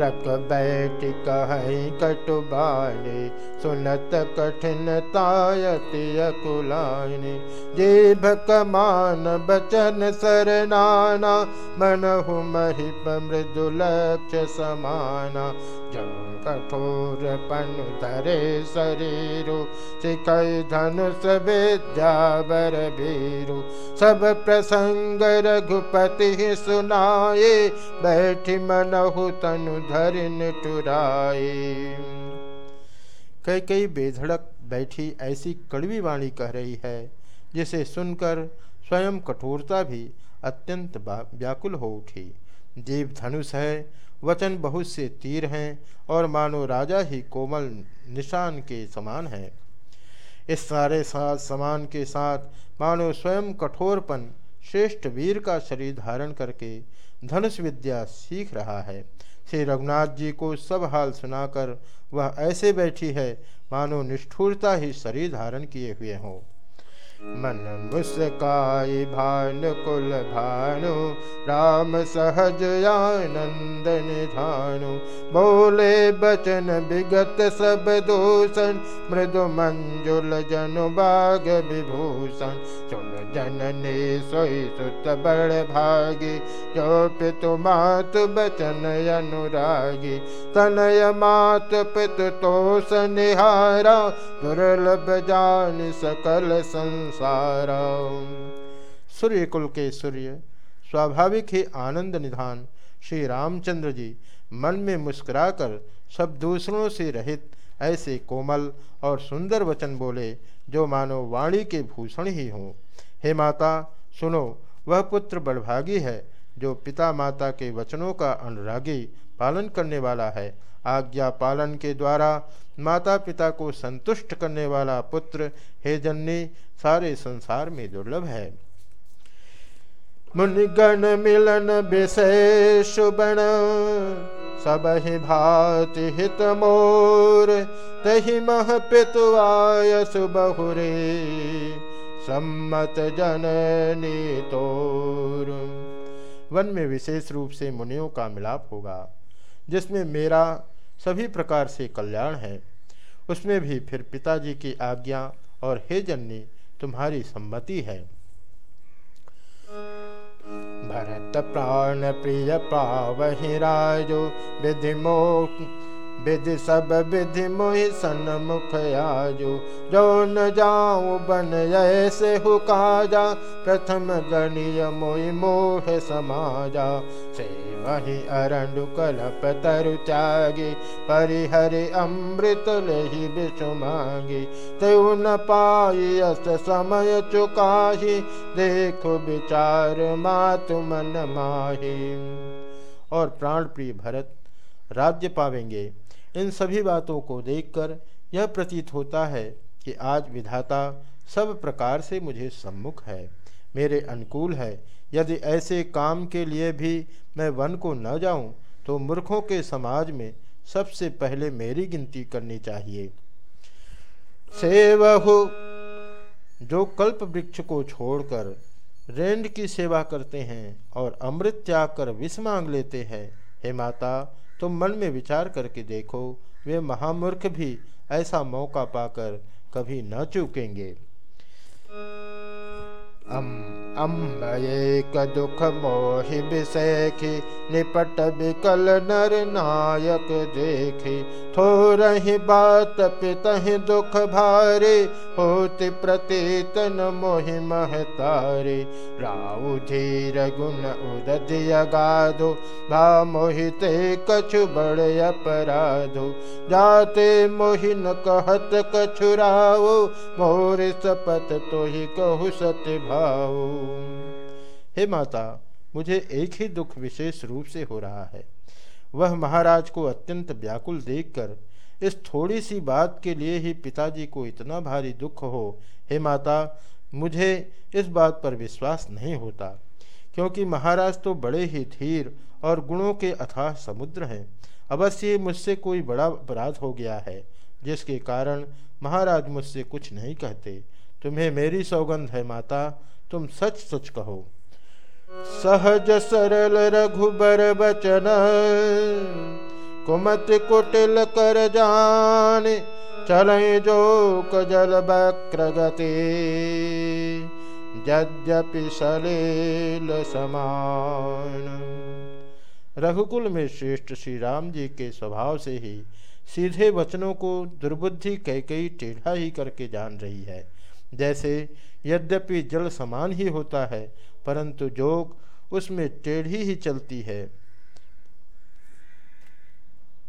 रख बैठ कहीं कटुबाने सुनत कठिन जीभ कमान बचन सरनाना मनहु महिप मृदुलक्ष समाना कठोर पनु धरे शरीरु सिकई धनुष विद्या बर भीरु। सब प्रसंग रघुपति सुनाए, बैठी मनहु तनु धरिन टुराए कई कई बेधड़क बैठी ऐसी कड़वी वाणी कह रही है, जिसे सुनकर स्वयं कठोरता भी अत्यंत व्याकुल हो उठी। जीव धनुष है वचन बहुत से तीर हैं और मानो राजा ही कोमल निशान के समान है। इस सारे साथ समान के साथ मानो स्वयं कठोरपन श्रेष्ठ वीर का शरीर धारण करके धनुष विद्या सीख रहा है। श्री रघुनाथ जी को सब हाल सुनाकर वह ऐसे बैठी है मानो निष्ठुरता ही शरीर धारण किए हुए हों। मन मुस्काई भान कुल राम सहज आनंद निधानु बोले बचन विगत सब दूषण मृदु मंजुल जनु बाग विभूषण। सुन जननी सोई सुत बड़ भागी जो पितु मात बचन अनुरागी। तनय मात पितु तोष निहारा दुर्लभ जान सकल संसार संसार सूर्य कुल के सूर्य, स्वाभाविक ही आनंद निधान श्री रामचंद्र जी मन में मुस्कुराकर सब दूसरों से रहित ऐसे कोमल और सुंदर वचन बोले, जो मानो वाणी के भूषण ही हों। हे माता, सुनो, वह पुत्र बड़भागी है, जो पिता माता के वचनों का अनुरागी पालन करने वाला है। आज्ञा पालन के द्वारा माता पिता को संतुष्ट करने वाला पुत्र हे जननी, सारे संसार में दुर्लभ है। मुनिगण मिलन विशेष बण सब ही भाति हित मोर, तही मह पितुआय सुबहुरे, सम्मत जननी तोर। वन में विशेष रूप से मुनियों का मिलाप होगा। जिसमें मेरा सभी प्रकार से कल्याण है, उसमें भी फिर पिताजी की आज्ञा और हे जननी, तुम्हारी सम्मति है। भरत प्राण प्रिय पावि राजो विधि सब विधि मोहि सन्मुख आजो जो न जाऊँ बन ऐसे हु काजा। प्रथम गणीय मोहि मोह समाजा। से वही अरंडु कलप तरु त्यागी। परिहरि अमृत लही विषु मांगे। तेउ न पाई अस समय चुकाही। देखो विचार मातु मन माही। और प्राण प्रिय भरत, राज्य पावेंगे। इन सभी बातों को देखकर यह प्रतीत होता है कि आज विधाता सब प्रकार से मुझे सम्मुख है। मेरे अनुकूल है। यदि ऐसे काम के लिए भी मैं वन को न जाऊँ तो मूर्खों के समाज में सबसे पहले मेरी गिनती करनी चाहिए। सेवहु, जो कल्प वृक्ष को छोड़कर रेंड की सेवा करते हैं और अमृत त्याग कर विष मांग लेते हैं, हे माता तुम मन में विचार करके देखो, वे महामूर्ख भी ऐसा मौका पाकर कभी न चूकेंगे। दुख मोहि विषेखी निपट विकल नर नायक देखी थोरही बात पितहि दुख भारे होति प्रतीतन मोहि महतारे राउ धीर गुण उदिय गाधो भा मोहिते कछु बड़े अपराधो। जाते मोहिन कहत कछुराओ मोर सपत तो ही कहु सत्य भाव। हे माता, मुझे एक ही दुख विशेष रूप से हो रहा है। वह महाराज को अत्यंत व्याकुल देखकर इस थोड़ी सी बात के लिए ही पिताजी को इतना भारी दुख हो, हे माता, मुझे इस बात पर विश्वास नहीं होता, क्योंकि महाराज तो बड़े ही धीर और गुणों के अथाह समुद्र हैं। अवश्य मुझसे कोई बड़ा अपराध हो गया है, जिसके कारण महाराज मुझसे कुछ नहीं कहते। तुम्हें मेरी सौगंध है माता, तुम सच सच कहो। सहज सरल रघुबर बचन, कुमत कुटिल कर जान, चल जो कजल बक्र गति। यद्यपि सलेल समान। रघुकुल में श्रेष्ठ श्री राम जी के स्वभाव से ही सीधे वचनों को दुर्बुद्धि कह कई टेढ़ा ही करके जान रही है। जैसे यद्यपि जल समान ही होता है परंतु जोग उसमें टेढ़ी ही चलती है।